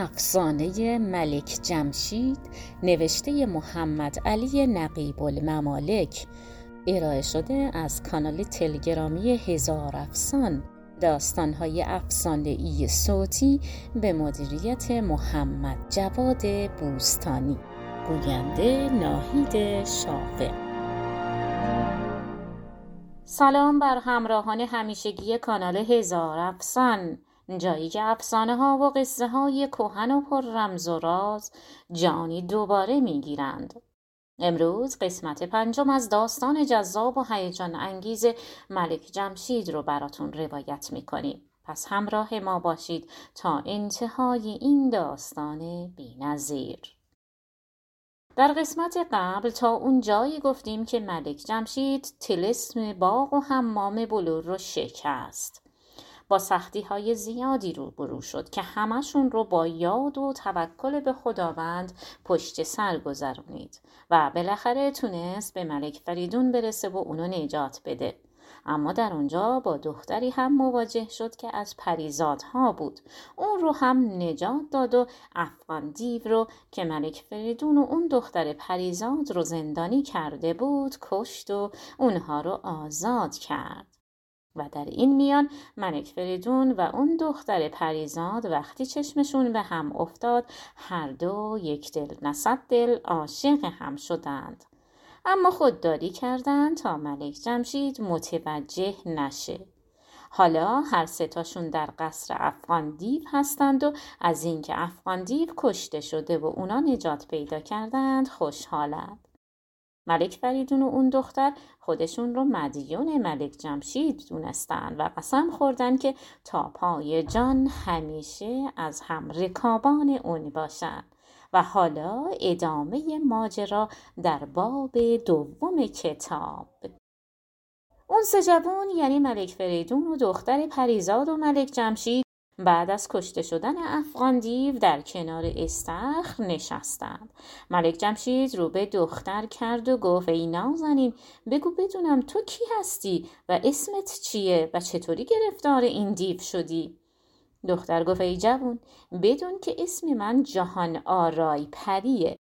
افسانه ملک جمشید نوشته محمد علی نقیب الممالک. ارائه شده از کانال تلگرامی هزار افسان. داستانهای افسانه ای صوتی به مدیریت محمد جواد بوستانی. گوینده ناهید شافع سلام بر همراهان همیشگی کانال هزار افسان. جایی که افسانه ها و قصه های کوهن و پر رمز و راز جانی دوباره می‌گیرند. امروز قسمت پنجم از داستان جذاب و هیجان انگیز ملک جمشید رو براتون روایت می‌کنیم. پس همراه ما باشید تا انتهای این داستان بینظیر. در قسمت قبل تا اون جایی گفتیم که ملک جمشید تلسم باغ و حمام بلور رو شکست. با سختی های زیادی روبرو شد که همشون رو با یاد و توکل به خداوند پشت سر گذرونید و بالاخره تونست به ملک فریدون برسه و اونو نجات بده. اما در اونجا با دختری هم مواجه شد که از پریزادها بود اون رو هم نجات داد و افغان دیو رو که ملک فریدون و اون دختر پریزاد رو زندانی کرده بود کشت و اونها رو آزاد کرد و در این میان ملک فریدون و اون دختر پریزاد وقتی چشمشون به هم افتاد هر دو یک دل نصد دل عاشق هم شدند. اما خودداری کردند تا ملک جمشید متوجه نشه. حالا هر ستاشون در قصر افغان دیو هستند و از اینکه افغان دیو کشته شده و اونا نجات پیدا کردند خوشحالند. ملک فریدون و اون دختر خودشون رو مدیون ملک جمشید دونستن و قسم خوردن که تا پای جان همیشه از هم رکابان اون باشن. و حالا ادامه ماجرا در باب دوم کتاب. اون سه جوان یعنی ملک فریدون و دختر پریزاد و ملک جمشید بعد از کشته شدن افغان دیو در کنار استخر نشستند. ملک جمشید رو به دختر کرد و گفت ای نازنین بگو بدونم تو کی هستی و اسمت چیه و چطوری گرفتار این دیو شدی؟ دختر گفت ای جوون بدون که اسم من جهان آرای پریه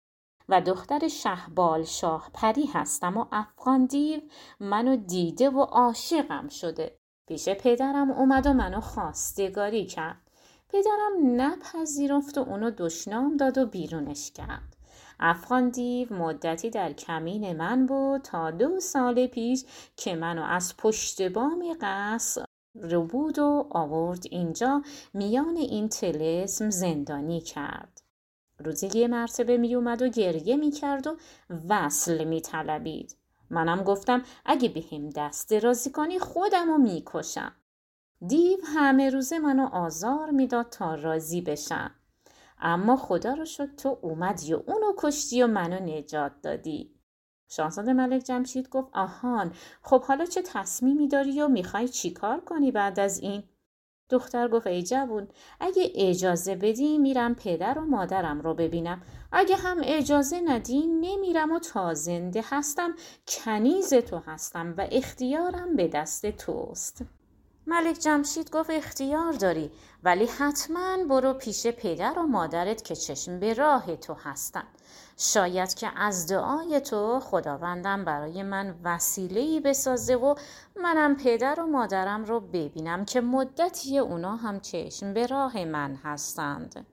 و دختر شهبال شاه پری هستم و افغان دیو منو دیده و عاشقم شده. پیش پدرم اومد و منو خواستگاری کرد. پدرم نپذیرفت و اونو دشنام داد و بیرونش کرد. افغان دیو مدتی در کمین من بود تا دو سال پیش که منو از پشت بام قصر رو بود و آورد اینجا میان این تلسم زندانی کرد. روزی یه مرتبه می اومد و گریه می کرد و وصل می طلبید. منم گفتم اگه به هم دست درازی کنی خودم رو می‌کشم. دیو همه روزه منو آزار می‌داد تا راضی بشم. اما خدا رو شد تو اومدی و اونو کشتی و منو نجات دادی. شاهزاده ملک جمشید گفت آهان خب حالا چه تصمیمی داری و می‌خوای چیکار کنی بعد از این؟ دختر گفت ای جوون اگه اجازه بدی میرم پدر و مادرم رو ببینم. اگه هم اجازه ندی نمیرم و تا زنده هستم. کنیز تو هستم و اختیارم به دست توست. ملک جمشید گفت اختیار داری ولی حتما برو پیش پدر و مادرت که چشم به راه تو هستن. شاید که از دعای تو خداوندم برای من وسیله‌ای بسازه و منم پدر و مادرم رو ببینم که مدتی اونا هم چشم به راه من هستند.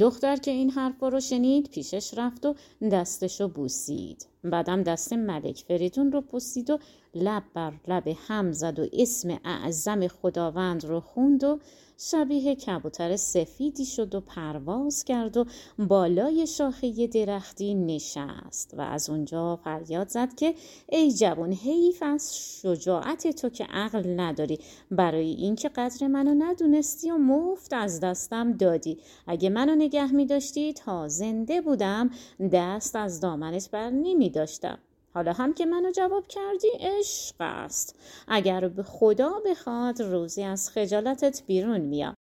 دختر که این حرف رو شنید پیشش رفت و دستشو بوسید. بعدم دست ملک. فریدون رو بوسید و لب بر لب هم زد و اسم اعظم خداوند رو خوند و شبیه کبوتر سفیدی شد و پرواز کرد و بالای شاخه درختی نشست و از اونجا فریاد زد که ای جوان حیف از شجاعت تو که عقل نداری. برای اینکه قدر منو ندونستی و مفت از دستم دادی. اگه منو نگه می داشتی تا زنده بودم دست از دامنت بر نمی داشتم. حالا هم که منو جواب کردی عشق است. اگر به خدا بخواد روزی از خجالتت بیرون میام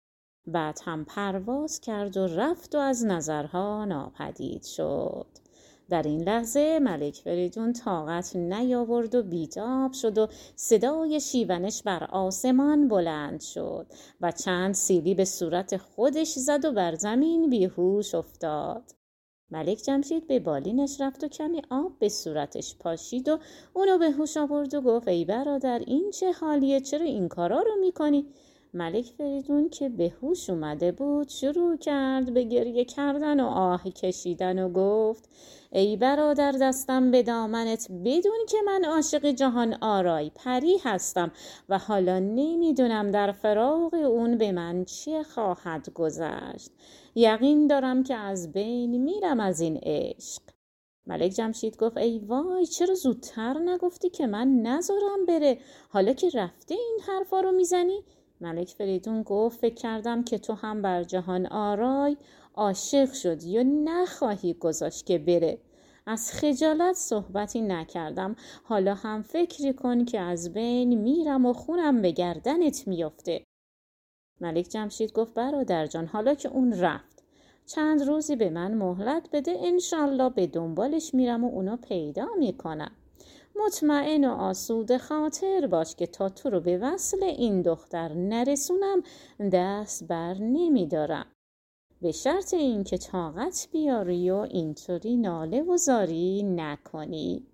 بعد هم پرواز کرد و رفت و از نظرها ناپدید شد. در این لحظه ملک فریدون طاقت نیاورد و بیتاب شد و صدای شیونش بر آسمان بلند شد و چند سیلی به صورت خودش زد و بر زمین بیهوش افتاد. ملک جمشید به بالینش رفت و کمی آب به صورتش پاشید و اونو به هوش آورد و گفت ای برادر این چه حالیه؟ چرا این کارا رو می‌کنی؟ ملک فریدون که به هوش اومده بود شروع کرد به گریه کردن و آه کشیدن و گفت ای برادر دستم به دامنت بدون که من عاشق جهان آرای پری هستم و حالا نمی‌دونم در فراغ اون به من چه خواهد گذشت. یقین دارم که از بین میرم از این عشق. ملک جمشید گفت ای وای چرا زودتر نگفتی که من نذارم بره؟ حالا که رفته این حرفا رو می‌زنی؟ ملک فریدون گفت فکر کردم که تو هم بر جهان آرای عاشق شدی یا نخواهی گذاشت که بره. از خجالت صحبتی نکردم. حالا هم فکری کن که از بین میرم و خونم به گردنت میافته. ملک جمشید گفت برادر جان حالا که اون رفت. چند روزی به من مهلت بده انشالله به دنبالش میرم و اونو پیدا می‌کنم مطمئن و آسود خاطر باش که تا تو رو به وصل این دختر نرسونم دست بر نمیدارم. به شرط اینکه طاقت بیاری و اینطوری ناله و زاری نکنی.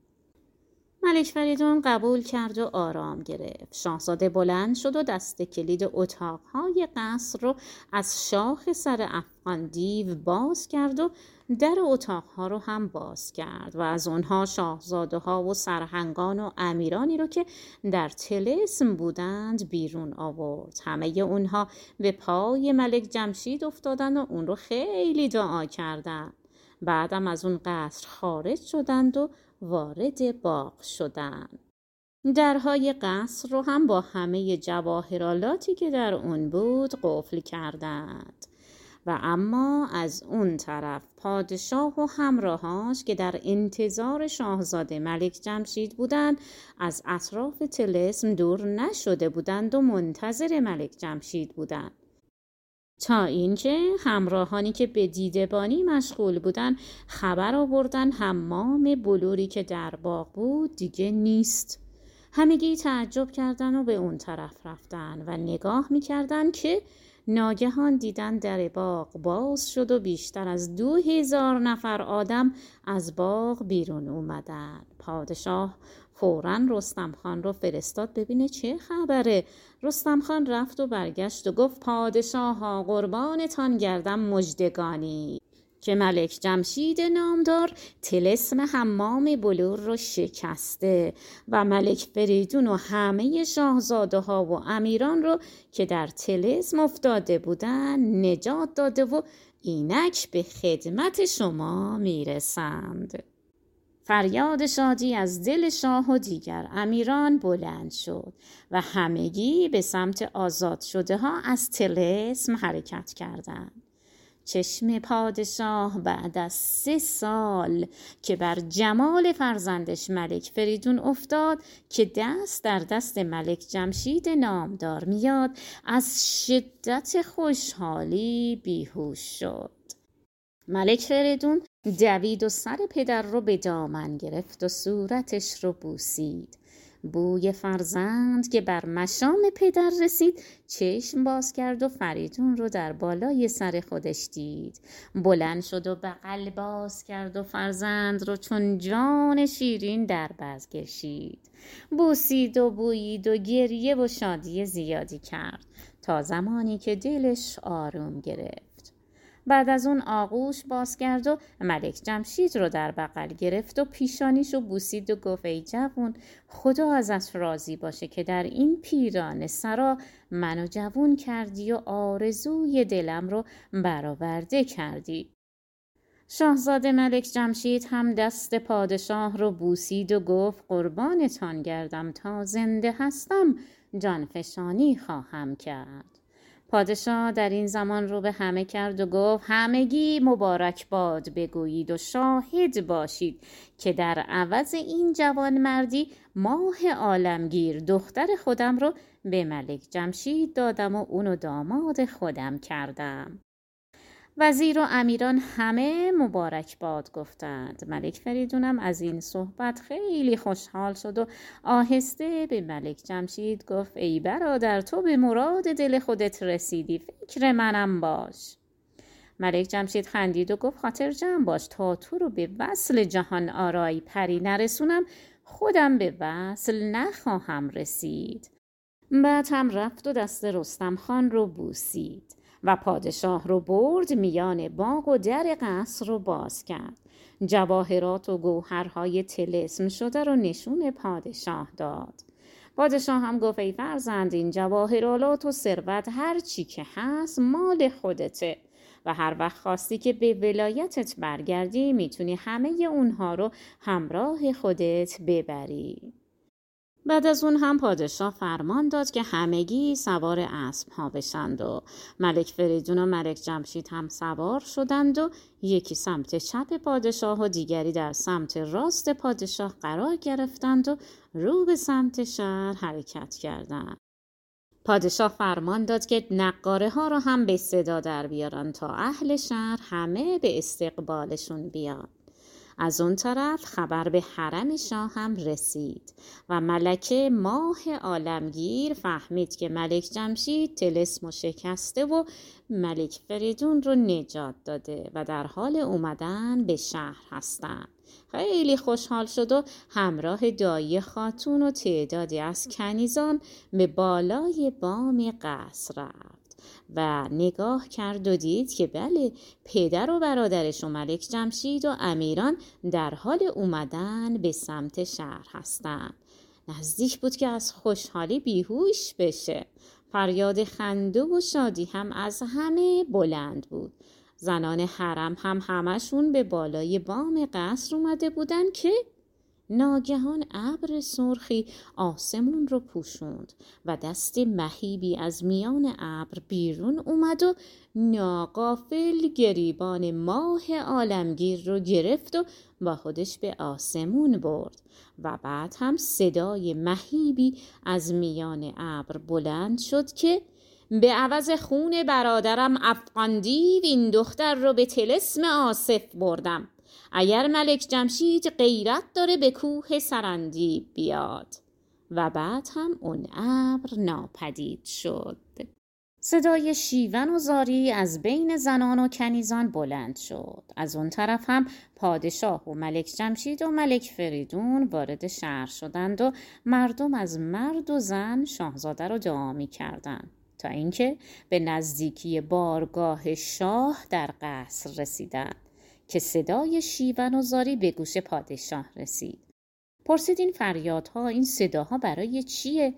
ملک فریدون قبول کرد و آرام گرفت. شاهزاده بلند شد و دست کلید اتاقهای قصر رو از شاخ سر افغان دیو باز کرد و در اتاقها رو هم باز کرد و از اونها شاهزاده ها و سرهنگان و امیرانی رو که در تلسم بودند بیرون آورد. همه اونها به پای ملک جمشید افتادن و اون رو خیلی دعا کردند. بعدم از اون قصر خارج شدند و وارد باغ شدند. درهای قصر رو هم با همه جواهرالاتی که در اون بود قفل کردند. و اما از اون طرف پادشاه و همراهاش که در انتظار شاهزاده ملک جمشید بودند از اطراف تلسم دور نشده بودند و منتظر ملک جمشید بودند. تا اینکه همراهانی که به دیدبانی مشغول بودن خبر آوردن حمام بلوری که در باغ بود دیگه نیست. همگی تعجب کردن و به اون طرف رفتن و نگاه می‌کردن که ناگهان دیدن در باغ باز شد و بیشتر از دو هزار نفر آدم از باغ بیرون اومدن. پادشاه فورا رستم خان رو فرستاد ببینه چه خبره. رستم خان رفت و برگشت و گفت پادشاه ها قربانتان گردم مجدگانی که ملک جمشید نامدار تلسم حمام بلور رو شکسته و ملک فریدون و همه شاهزاده ها و امیران رو که در تلسم افتاده بودن نجات داده و اینک به خدمت شما می‌رسند فریاد شادی از دل شاه و دیگر امیران بلند شد و همگی به سمت آزاد شده ها از تلسم حرکت کردند. چشم پادشاه بعد از سه سال که بر جمال فرزندش ملک فریدون افتاد که دست در دست ملک جمشید نامدار میاد از شدت خوشحالی بیهوش شد. ملک فریدون دوید و سر پدر رو به دامن گرفت و صورتش رو بوسید. بوی فرزند که بر مشام پدر رسید چشم باز کرد و فریدون رو در بالای سر خودش دید. بلند شد و بغل باز کرد و فرزند رو چون جان شیرین در بز کشید. بوسید و بویید و گریه و شادی زیادی کرد تا زمانی که دلش آروم گرفت. بعد از اون آغوش باز کرد و ملک جمشید رو در بغل گرفت و پیشانیش رو بوسید و گفت ای جوون خدا ازت راضی باشه که در این پیران سرا منو جوون کردی و آرزوی دلم رو برآورده کردی. شاهزاده ملک جمشید هم دست پادشاه رو بوسید و گفت قربانتان گردم تا زنده هستم جانفشانی خواهم کرد. پادشاه در این زمان رو به همه کرد و گفت همگی مبارک باد بگویید و شاهد باشید که در عوض این جوان مردی ماه عالمگیر دختر خودم رو به ملک جمشید دادم و اونو داماد خودم کردم. وزیر و امیران همه مبارک باد گفتند. ملک فریدونم از این صحبت خیلی خوشحال شد و آهسته به ملک جمشید گفت ای برادر تو به مراد دل خودت رسیدی فکر منم باش. ملک جمشید خندید و گفت خاطر جمع باش تا تو رو به وصل جهان آرای پری نرسونم خودم به وصل نخواهم رسید. بعد هم رفت و دست رستم خان رو بوسید. و پادشاه رو برد میان باغ و در قصر رو باز کرد. جواهرات و گوهرهای تلسم شده رو نشون پادشاه داد. پادشاه هم گفت ای فرزند این جواهرالات و ثروت هر چی که هست مال خودته و هر وقت خواستی که به ولایتت برگردی می‌تونی همه اونها رو همراه خودت ببری. بعد از اون هم پادشاه فرمان داد که همگی سوار اسب ها بشند و ملک فریدون و ملک جمشید هم سوار شدند و یکی سمت چپ پادشاه و دیگری در سمت راست پادشاه قرار گرفتند و رو به سمت شهر حرکت کردند. پادشاه فرمان داد که نقاره ها را هم به صدا در بیارن تا اهل شهر همه به استقبالشون بیاد. از اون طرف خبر به حرم شاه هم رسید و ملکه ماه عالمگیر فهمید که ملک جمشید تلسم و شکسته و ملک فریدون رو نجات داده و در حال اومدن به شهر هستند. خیلی خوشحال شد و همراه دایی خاتون و تعدادی از کنیزان به بالای بام قصر رفت. و نگاه کرد و دید که بله پدر و برادرش و ملک جمشید و امیران در حال اومدن به سمت شهر هستند. نزدیک بود که از خوشحالی بیهوش بشه. فریاد خنده و شادی هم از همه بلند بود. زنان حرم هم همشون به بالای بام قصر اومده بودن که ناگهان ابر سرخی آسمون رو پوشوند و دست مهیبی از میان ابر بیرون اومد و ناقافل گریبان ماه عالمگیر رو گرفت و با خودش به آسمون برد و بعد هم صدای مهیبی از میان ابر بلند شد که به عوض خون برادرم افغاندیو این دختر رو به تلسم آصف بردم. اگر ملک جمشید غیرت داره به کوه سرندی بیاد. و بعد هم اون ابر ناپدید شد. صدای شیون و زاری از بین زنان و کنیزان بلند شد. از اون طرف هم پادشاه و ملک جمشید و ملک فریدون وارد شهر شدند و مردم از مرد و زن شاهزاده را دعا می کردند تا اینکه به نزدیکی بارگاه شاه در قصر رسیدند. که صدای شیون و زاری به گوش پادشاه رسید. پرسید این فریادها این صداها برای چیه؟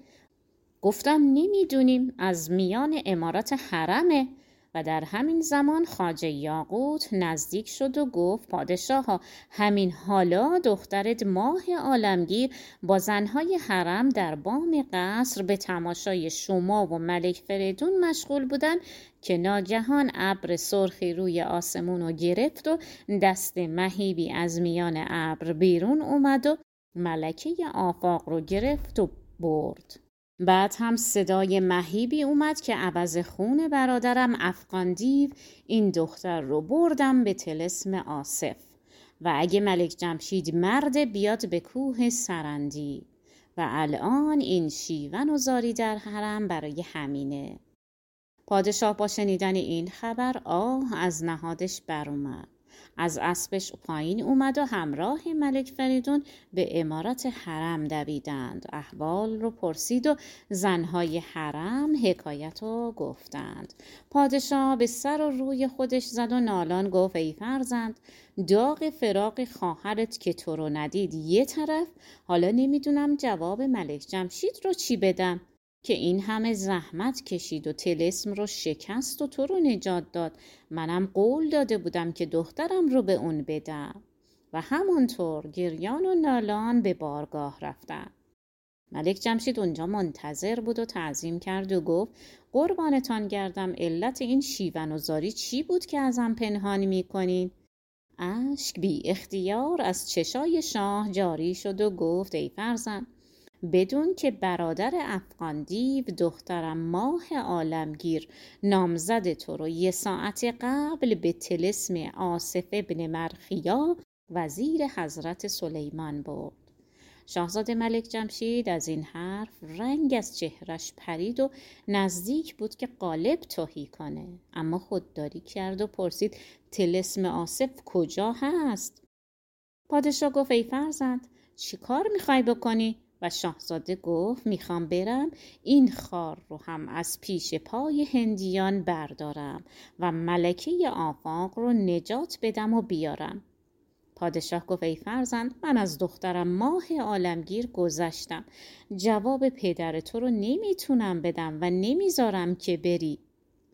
گفتم نمی‌دونیم از میان امارات حرمه و در همین زمان خاجه یاقوت نزدیک شد و گفت پادشاه همین حالا دخترت ماه عالمگیر با زنهای حرم در بام قصر به تماشای شما و ملک فریدون مشغول بودن که ناگهان ابر سرخی روی آسمون رو گرفت و دست مهیبی از میان ابر بیرون اومد و ملکه آفاق رو گرفت و برد. بعد هم صدای مهیبی اومد که عوض خون برادرم افغان دیو این دختر رو بردم به تلسم آصف. و اگه ملک جمشید مرد بیاد به کوه سرندی. و الان این شیون و زاری در حرم برای همینه. پادشاه با شنیدن این خبر آه از نهادش اومد. از اسبش پایین اومد و همراه ملک فریدون به امارت حرم دویدند. احوال رو پرسید و زنهای حرم حکایت رو گفتند. پادشاه به سر و روی خودش زد و نالان گفت ای فرزند داغ فراق خواهرت که تو رو ندید یه طرف. حالا نمی‌دونم جواب ملک جمشید رو چی بدم. که این همه زحمت کشید و تلسم رو شکست و تو رو نجات داد. منم قول داده بودم که دخترم رو به اون بدم. و همانطور گریان و نالان به بارگاه رفتن. ملک جمشید اونجا منتظر بود و تعظیم کرد و گفت قربانتان گردم علت این شیون و زاری چی بود که ازم پنهانی می‌کنین؟ اشک بی اختیار از چشای شاه جاری شد و گفت ای فرزند بدون که برادر افغان دیو دخترم ماه عالمگیر نامزد تو رو یه ساعت قبل به تلسم آصف ابن مرخیا وزیر حضرت سلیمان برد. شاهزاده ملک جمشید از این حرف رنگ از چهرش پرید و نزدیک بود که قالب توهی کنه. اما خودداری کرد و پرسید تلسم آصف کجا هست؟ پادشاه گفت ای فرزند چی کار می‌خوای بکنی؟ و شاهزاده گفت می‌خوام برم. این خار رو هم از پیش پای هندیان بردارم و ملکه آفاق رو نجات بدم و بیارم. پادشاه گفت ای فرزند من از دخترم ماه عالمگیر گذشتم. جواب پدر تو رو نمی‌تونم بدم و نمی‌ذارم که بری.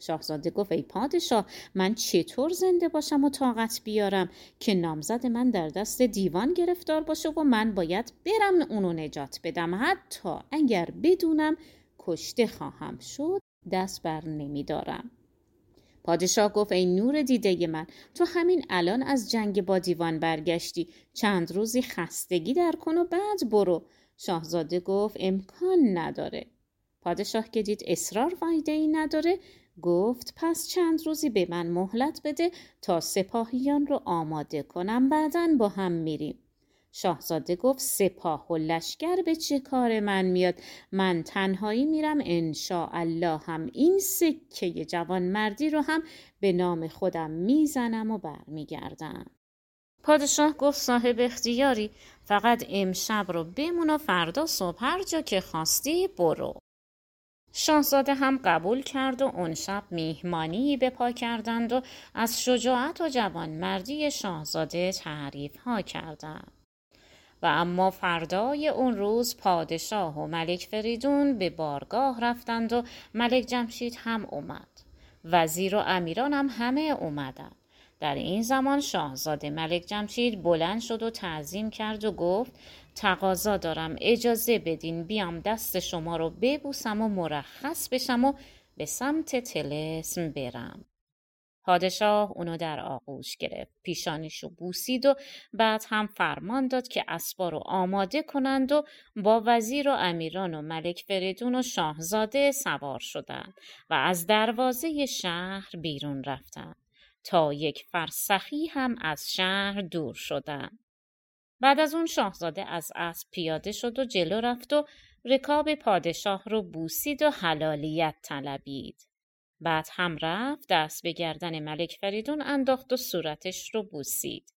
شاهزاده گفت ای پادشاه من چطور زنده باشم و طاقت بیارم که نامزد من در دست دیوان گرفتار باشه و من باید برم اونو نجات بدم؟ حتی اگر بدونم کشته خواهم شد دست بر نمیدارم. پادشاه گفت ای نور دیده من تو همین الان از جنگ با دیوان برگشتی. چند روزی خستگی در کن و بعد برو. شاهزاده گفت امکان نداره. پادشاه که دید اصرار فایده ای نداره. گفت پس چند روزی به من مهلت بده تا سپاهیان رو آماده کنم بعدا با هم میریم. شاهزاده گفت سپاه و لشکر به چه کار من میاد؟ من تنهایی میرم الله هم این سکه جوان مردی رو هم به نام خودم می‌زنم و برمیگردم. پادشاه گفت صاحب اختیاری فقط امشب رو بمون و فردا صبح هر جا که خواستی برو. شاهزاده هم قبول کرد و اون شب میهمانی به پا کردند و از شجاعت و جوانمردی شاهزاده تعریف ها کردند. و اما فردای اون روز پادشاه و ملک فریدون به بارگاه رفتند و ملک جمشید هم اومد. وزیر و امیران هم همه اومدند. در این زمان شاهزاده ملک جمشید بلند شد و تعظیم کرد و گفت تقاضا دارم. اجازه بدین بیام دست شما رو ببوسم و مرخص بشم و به سمت تلسم برم. پادشاه اونو در آغوش گرفت. پیشانیشو بوسید و بعد هم فرمان داد که اسبا رو آماده کنند و با وزیر و امیران و ملک فریدون و شاهزاده سوار شدند و از دروازه شهر بیرون رفتند. تا یک فرسخی هم از شهر دور شدند. بعد از اون شاهزاده از اسب پیاده شد و جلو رفت و رکاب پادشاه رو بوسید و حلالیت طلبید. بعد هم رفت دست به گردن ملک فریدون انداخت و صورتش رو بوسید.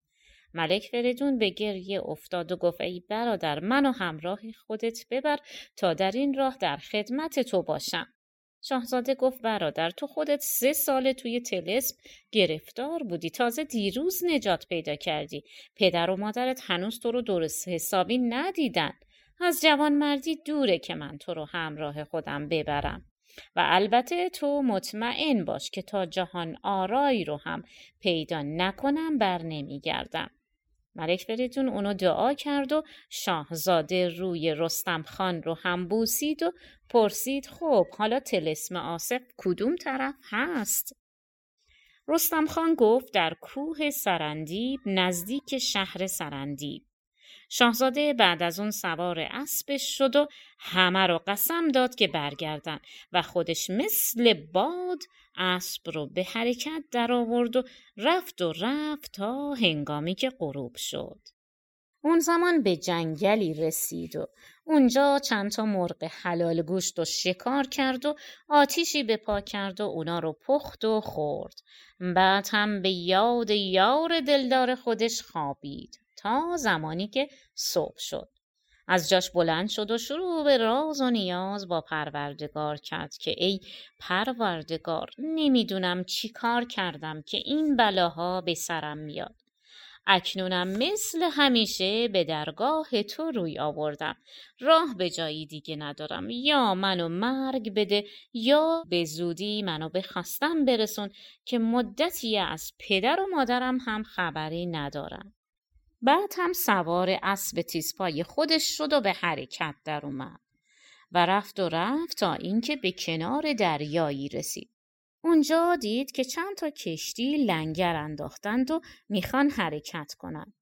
ملک فریدون به گریه افتاد و گفت ای برادر منو همراه خودت ببر تا در این راه در خدمت تو باشم. شاهزاده گفت برادر تو خودت سه سال توی تلسم گرفتار بودی. تازه دیروز نجات پیدا کردی. پدر و مادرت هنوز تو رو درست حسابی ندیدن. از جوانمردی دوره که من تو رو همراه خودم ببرم. و البته تو مطمئن باش که تا جهان آرایی رو هم پیدا نکنم بر نمیگردم ملک فریدون اونو دعا کرد و شاهزاده روی رستم خان رو هم بوسید و پرسید خب حالا تلسم آصف کدوم طرف هست؟ رستم خان گفت در کوه سرندیب نزدیک شهر سرندیب. شاهزاده بعد از اون سوار اسبش شد و همه رو قسم داد که برگردن و خودش مثل باد اسب رو به حرکت در آورد و رفت و رفت تا هنگامی که غروب شد. اون زمان به جنگلی رسید و اونجا چند تا مرغ حلال گوشت و شکار کرد و آتیشی به پا کرد و اونا رو پخت و خورد. بعد هم به یاد یار دلدار خودش خوابید تا زمانی که صبح شد. از جاش بلند شد و شروع به راز و نیاز با پروردگار کرد که ای پروردگار نمی‌دونم چی کار کردم که این بلاها به سرم میاد. اکنونم مثل همیشه به درگاه تو روی آوردم راه به جایی دیگه ندارم یا منو مرگ بده یا به زودی منو به خواستم برسون که مدتی از پدر و مادرم هم خبری ندارم بعد هم سوار اسب تیزپای خودش شد و به حرکت در اومد و رفت و رفت تا اینکه به کنار دریایی رسید اونجا دید که چند تا کشتی لنگر انداختند و می‌خوان حرکت کنند.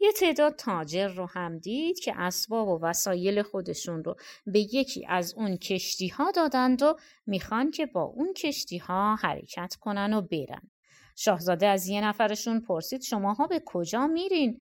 یه تعداد تاجر رو هم دید که اسباب و وسایل خودشون رو به یکی از اون کشتی ها دادند و می‌خوان که با اون کشتی ها حرکت کنن و برن. شاهزاده از یه نفرشون پرسید شماها به کجا میرین؟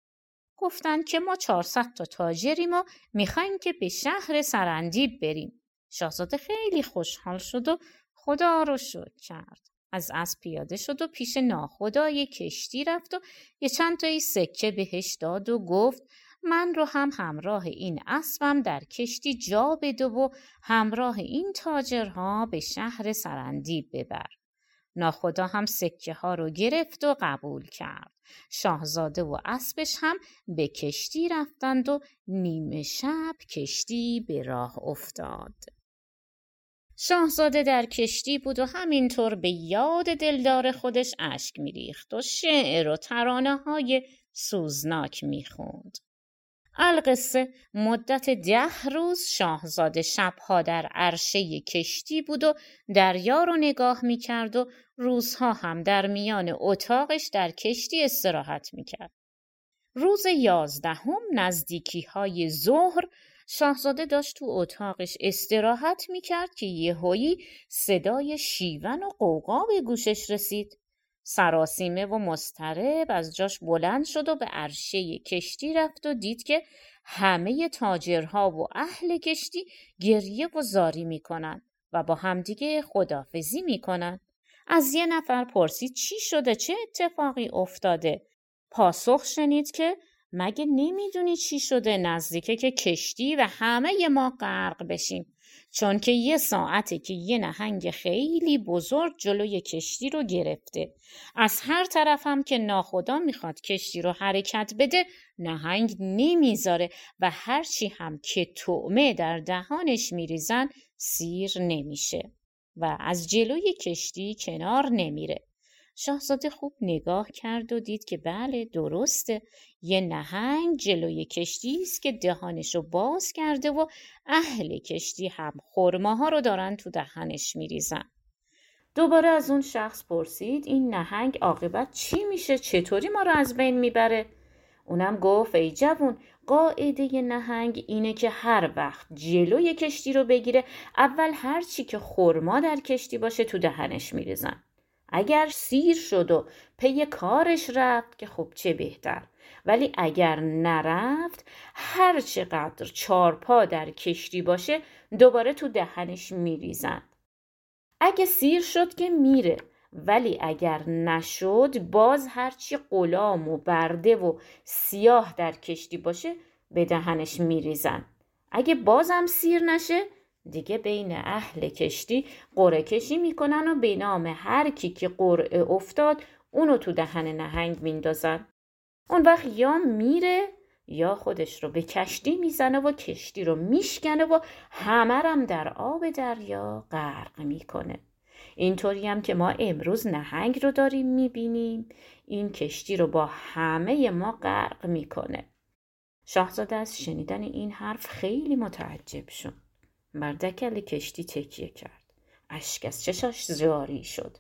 گفتند که ما 400 تا تاجریم و می‌خوایم که به شهر سرندیب بریم. شاهزاده خیلی خوشحال شد و خدا رو شکر کرد. از اسب پیاده شد و پیش ناخدای کشتی رفت و یه چند تایی سکه بهش داد و گفت من رو هم همراه این اسبم در کشتی جا بده و همراه این تاجرها به شهر سرندیب ببر. ناخدا هم سکه ها رو گرفت و قبول کرد. شاهزاده و اسبش هم به کشتی رفتند و نیمه شب کشتی به راه افتاد. شاهزاده در کشتی بود و همینطور به یاد دلدار خودش اشک میریخت و شعر و ترانه های سوزناک می‌خوند. القصه مدت ده روز شاهزاده شبها در عرشه کشتی بود و دریا رو نگاه می‌کرد و روزها هم در میان اتاقش در کشتی استراحت می‌کرد. روز یازدهم نزدیکی های ظهر شاهزاده داشت تو اتاقش استراحت می‌کرد که یهویی صدای شیون و قوقا به گوشش رسید. سراسیمه و مسترب از جاش بلند شد و به عرشه کشتی رفت و دید که همه تاجرها و اهل کشتی گریه و زاری می‌کنن و با همدیگه خدافزی می‌کنن. از یه نفر پرسید چی شده؟ چه اتفاقی افتاده؟ پاسخ شنید که مگه نمی‌دونی چی شده نزدیکه که کشتی و همه ما غرق بشیم. چون که یه ساعته که یه نهنگ خیلی بزرگ جلوی کشتی رو گرفته. از هر طرف هم که ناخدا می‌خواد کشتی رو حرکت بده نهنگ نمی‌ذاره و هرچی هم که طعمه در دهانش میریزن سیر نمیشه و از جلوی کشتی کنار نمیره. شاهزاده خوب نگاه کرد و دید که بله درسته. یه نهنگ جلوی کشتی است که دهانش رو باز کرده و اهل کشتی هم خرماها رو دارن تو دهنش میریزن. دوباره از اون شخص پرسید این نهنگ عاقبت چی میشه؟ چطوری ما رو از بین می‌بره؟ اونم گفت ای جوون قاعده نهنگ اینه که هر وقت جلوی کشتی رو بگیره اول هر چی که خرما در کشتی باشه تو دهنش میریزن. اگر سیر شد و پی کارش رفت که خب چه بهتر. ولی اگر نرفت هر چقدر چارپا در کشتی باشه دوباره تو دهنش میریزن. اگه سیر شد که میره ولی اگر نشد باز هرچی غلام و برده و سیاه در کشتی باشه به دهنش میریزن. اگه بازم سیر نشه دیگه بین اهل کشتی قره کشی می‌کنن و به نام هر کی که قرعه افتاد اونو تو دهن نهنگ میندازن. اون وقت یا میره یا خودش رو به کشتی می‌زنه و کشتی رو میشکنه و همرم در آب دریا غرق می‌کنه. اینطوری هم که ما امروز نهنگ رو داریم می‌بینیم. این کشتی رو با همه ما غرق می‌کنه. شاهزاده از شنیدن این حرف خیلی متعجب شد. بر دکل کشتی تکیه کرد. اشک از چشاش جاری شد.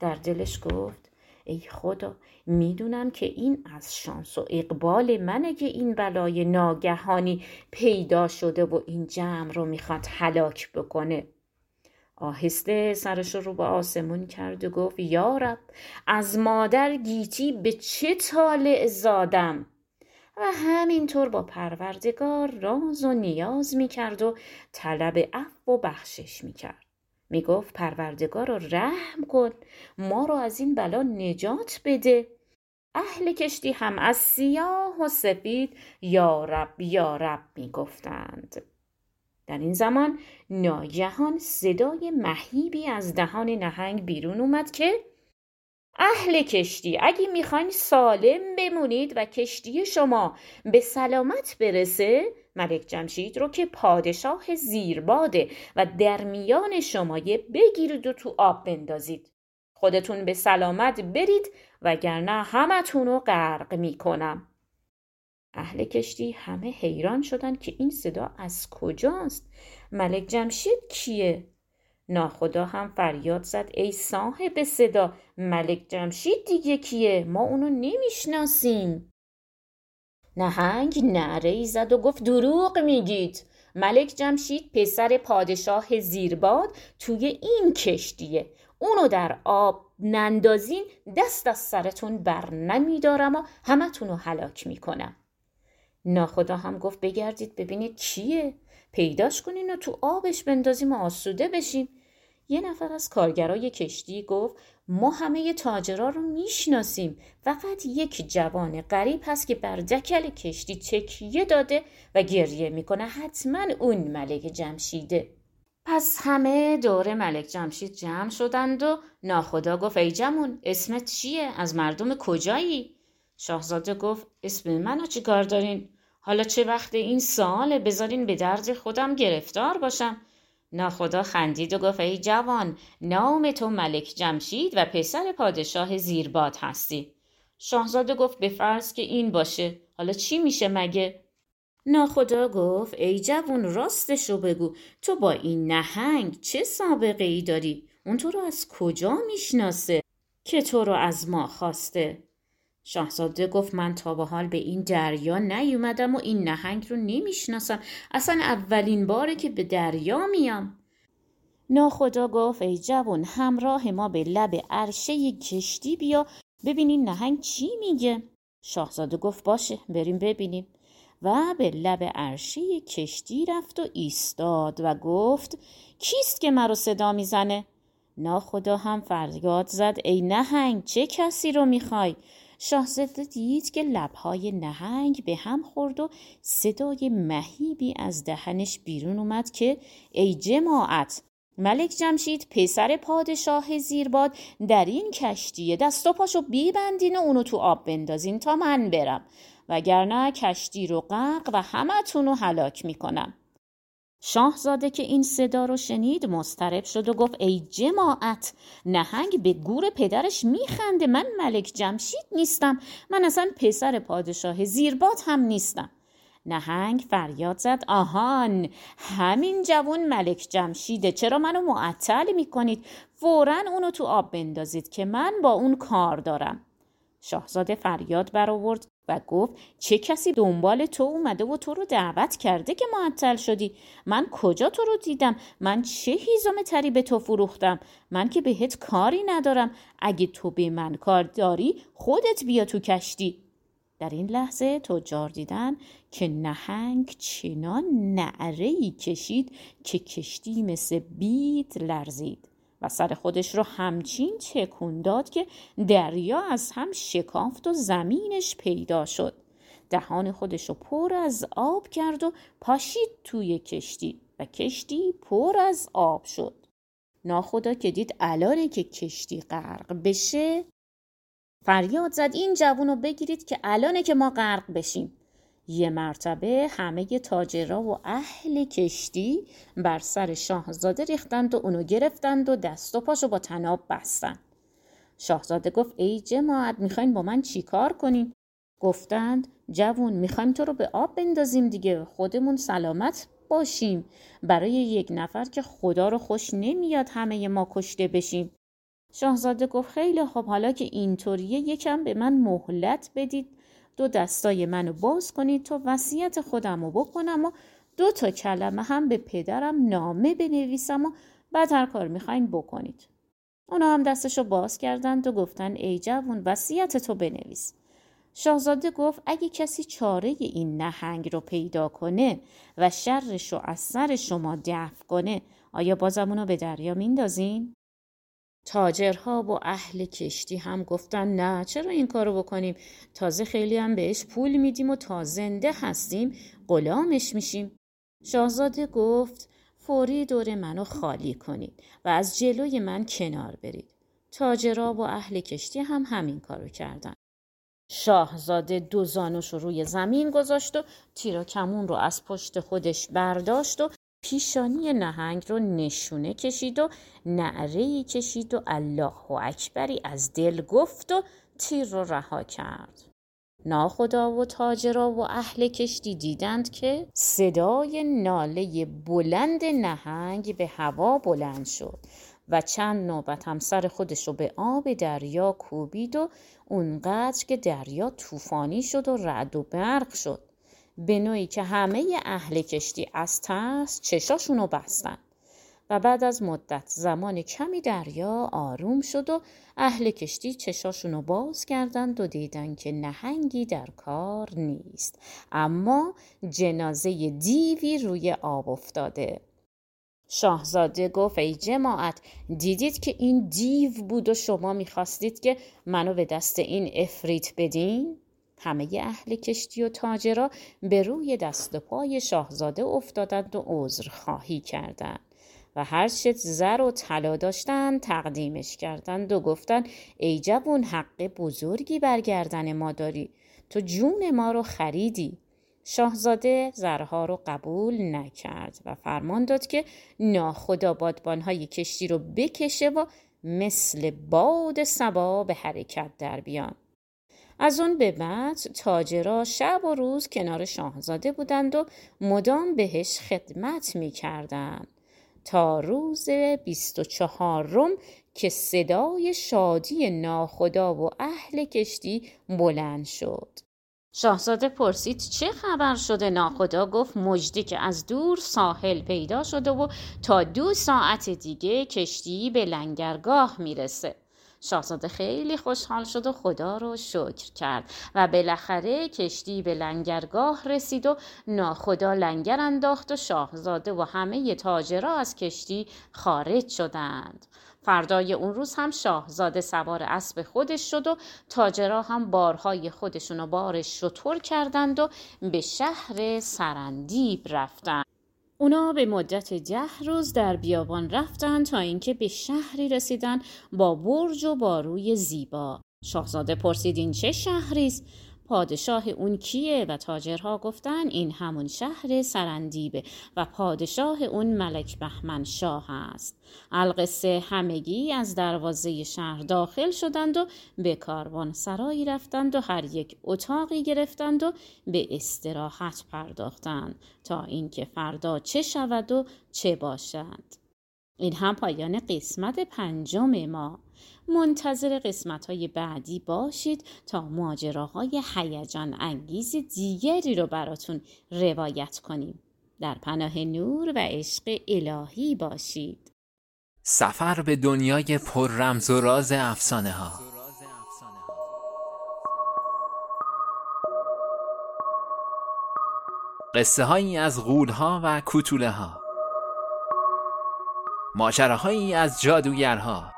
در دلش گفت ای خدا می‌دونم که این از شانس و اقبال منه که این بلای ناگهانی پیدا شده و این جمع رو می‌خواد حلاک بکنه. آهسته سرش رو به آسمون کرد و گفت یارب از مادر گیتی به چه طالع زادم؟ و همینطور با پروردگار راز و نیاز می‌کرد و طلب عفو و بخشش می‌کرد. می‌گفت پروردگار رو رحم کن ما رو از این بلا نجات بده. اهل کشتی هم از سیاه و سفید یا رب یا رب می‌گفتند. در این زمان ناگهان صدای مهیبی از دهان نهنگ بیرون اومد که اهل کشتی. اگه می‌خواین سالم بمونید و کشتی شما به سلامت برسه ملک جمشید رو که پادشاه زیرباده و در میان شمایه بگیرید و تو آب بندازید. خودتون به سلامت برید وگرنه همتون رو غرق می‌کنم. اهل کشتی همه حیران شدن که این صدا از کجاست؟ ملک جمشید کیه؟ ناخدا هم فریاد زد. ای صاحب صدا ملک جمشید دیگه کیه؟ ما اونو نمی‌شناسیم. نهنگ نعره ای زد و گفت دروغ میگید. ملک جمشید پسر پادشاه زیرباد توی این کشتیه. اونو در آب نندازین دست از سرتون بر نمیدارم و همتون رو حلاک می‌کنم. ناخدا هم گفت بگردید ببینید کیه پیداش کنین و تو آبش بندازیم و آسوده بشیم. یه نفر از کارگرای کشتی گفت ما همه تاجرا رو می‌شناسیم فقط یک جوان غریب هست که بر دکل کشتی تکیه داده و گریه می‌کنه حتما اون ملک جمشیده پس همه دور ملک جمشید جمع شدند و ناخدا گفت ای جمون اسمت چیه؟ از مردم کجایی؟ شاهزاده گفت اسم منو چی کار دارین؟ حالا چه وقت این ساله بذارین به درد خودم گرفتار باشم؟ ناخدا خندید و گفت ای جوان نام تو ملک جمشید و پسر پادشاه زیرباد هستی. شاهزاده گفت به فرض که این باشه. حالا چی میشه مگه؟ ناخدا گفت ای جوان راستشو بگو. تو با این نهنگ چه سابقه ای داری؟ اون تو رو از کجا می‌شناسه؟ که تو رو از ما خواسته؟ شاهزاده گفت من تا به حال به این دریا نیومدم و این نهنگ رو نمی‌شناسم. اصلا اولین باره که به دریا میام. ناخدا گفت ای جوان همراه ما به لب عرشه کشتی بیا ببینین نهنگ چی میگه. شاهزاده گفت باشه بریم ببینیم. و به لب عرشه کشتی رفت و ایستاد و گفت کیست که مرا صدا می‌زنه؟ ناخدا هم فریاد زد ای نهنگ چه کسی رو می‌خوای؟ شاهزاده دید که لبهای نهنگ به هم خورد و صدای مهیبی از دهنش بیرون اومد که ای جماعت ملک جمشید پسر پادشاه زیرباد در این کشتیه دست و پاشو بیبندین و اونو تو آب بندازین تا من برم وگرنه کشتی رو غرق و همتون رو هلاک می‌کنم. شاهزاده که این صدا رو شنید مسترب شد و گفت ای جماعت نهنگ به گور پدرش میخنده. من ملک جمشید نیستم. من اصلا پسر پادشاه زیرباد هم نیستم. نهنگ فریاد زد آهان همین جوون ملک جمشیده. چرا منو معطل می‌کنید؟ فورا اونو تو آب بندازید که من با اون کار دارم. شاهزاده فریاد برآورد و گفت چه کسی دنبال تو اومده و تو رو دعوت کرده که معطل شدی؟ من کجا تو رو دیدم؟ من چه هیزم تری به تو فروختم؟ من که بهت کاری ندارم. اگه تو به من کار داری خودت بیا تو کشتی. در این لحظه تجار دیدن که نهنگ چنان نعره کشید که کشتی مثل بید لرزید. و سر خودش رو همچین چکون داد که دریا از هم شکافت و زمینش پیدا شد. دهان خودش رو پر از آب کرد و پاشید توی کشتی و کشتی پر از آب شد. ناخدا که دید الانه که کشتی غرق بشه فریاد زد این جوون رو بگیرید که الانه که ما غرق بشیم. یه مرتبه همه تاجرا و اهل کشتی بر سر شاهزاده ریختند و اونو گرفتند و دست و پاشو با تناب بستند. شاهزاده گفت ای جماعت می‌خواین با من چیکار کنین؟ گفتند جوون می‌خوایم تو رو به آب بندازیم دیگه خودمون سلامت باشیم برای یک نفر که خدا رو خوش نمیاد همه ما کشته بشیم شاهزاده گفت خیلی خب حالا که اینطوریه یکم به من مهلت بدید دو دستای منو باز کنید تا وصیت خودم رو بکنم و دو تا کلمه هم به پدرم نامه بنویسم و بعد هر کار می‌خواین بکنید. اونا هم دستشو باز کردند و گفتن ای جوون وصیت تو بنویس. شاهزاده گفت اگه کسی چاره این نهنگ رو پیدا کنه و شرش رو از سر شما دفع کنه آیا بازمونو به دریا میندازین؟ تاجرها و اهل کشتی هم گفتن نه چرا این کارو بکنیم؟ تازه خیلی هم بهش پول میدیم و تا زنده هستیم غلامش میشیم. شاهزاده گفت فوری دور منو خالی کنید و از جلوی من کنار برید. تاجرها و اهل کشتی هم همین کارو کردن. شاهزاده دو زانوش رو روی زمین گذاشت و تیر کمون رو از پشت خودش برداشت و پیشانی نهنگ رو نشونه کشید و نعره کشید و الله و اکبری از دل گفت و تیر رو رها کرد. ناخدا و تاجرا و اهل کشتی دیدند که صدای ناله بلند نهنگ به هوا بلند شد و چند نوبت هم سر خودش رو به آب دریا کوبید و اونقدر که دریا طوفانی شد و رعد و برق شد به نوعی که همه اهل کشتی از ترس چشاشونو بستن. و بعد از مدت زمان کمی دریا آروم شد و اهل کشتی چشاشونو باز کردند و دیدن که نهنگی در کار نیست. اما جنازه دیوی روی آب افتاده. شاهزاده گفت ای جماعت دیدید که این دیو بود و شما می‌خواستید که منو به دست این افریت بدین؟ همه اهل کشتی و تاجرا به روی دست و پای شاهزاده افتادند و عذر خواهی کردند. و هر چه زر و طلا داشتن تقدیمش کردند و گفتند ای جوون حق بزرگی برگردن ما داری تو جون ما رو خریدی شاهزاده زرها رو قبول نکرد و فرمان داد که ناخدا بادبانهای کشتی رو بکشه و مثل باد سبا به حرکت در بیان. از اون به بعد تاجرا شب و روز کنار شاهزاده بودند و مدام بهش خدمت می تا روز بیست و چهارم که صدای شادی ناخدا و اهل کشتی بلند شد. شاهزاده پرسید چه خبر شده؟ ناخدا گفت مجدی که از دور ساحل پیدا شده و تا دو ساعت دیگه کشتی به لنگرگاه می‌رسه. شاهزاده خیلی خوشحال شد و خدا رو شکر کرد و بالاخره کشتی به لنگرگاه رسید و ناخدا لنگر انداخت و شاهزاده و همه تاجرا از کشتی خارج شدند فردای اون روز هم شاهزاده سوار اسب خودش شد و تاجرا هم بارهای خودشون رو بار شطور کردند و به شهر سرندیب رفتند. اونا به مدت ده روز در بیابان رفتن تا اینکه به شهری رسیدن با برج و باروی زیبا. شاهزاده پرسید این چه شهری است؟ پادشاه اون کیه؟ و تاجرها گفتن این همون شهر سرندیبه و پادشاه اون ملک بهمن شاه است. القصه همگی از دروازه شهر داخل شدند و به کاروان سرایی رفتند و هر یک اتاقی گرفتند و به استراحت پرداختند تا اینکه فردا چه شود و چه باشند این هم پایان قسمت پنجم ما. منتظر قسمت های بعدی باشید تا ماجراهای هیجان انگیز دیگری رو براتون روایت کنیم. در پناه نور و عشق الهی باشید. سفر به دنیای پر رمز و راز افسانه ها. قصه هایی از غول ها و کوتوله ها. ماجراهایی از جادوگرها.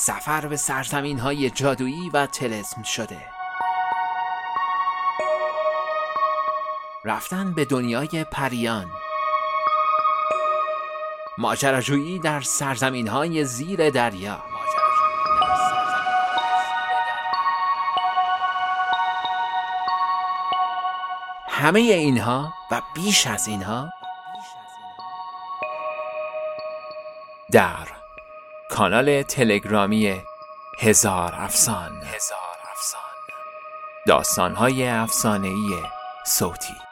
سفر به سرزمین های جادویی و تلسم شده. رفتن به دنیای پریان. ماجراجویی در سرزمین های زیر دریا. همه اینها و بیش از اینها در کانال تلگرامی هزار افسان. هزار افسان. داستانهای افسانه‌ای صوتی.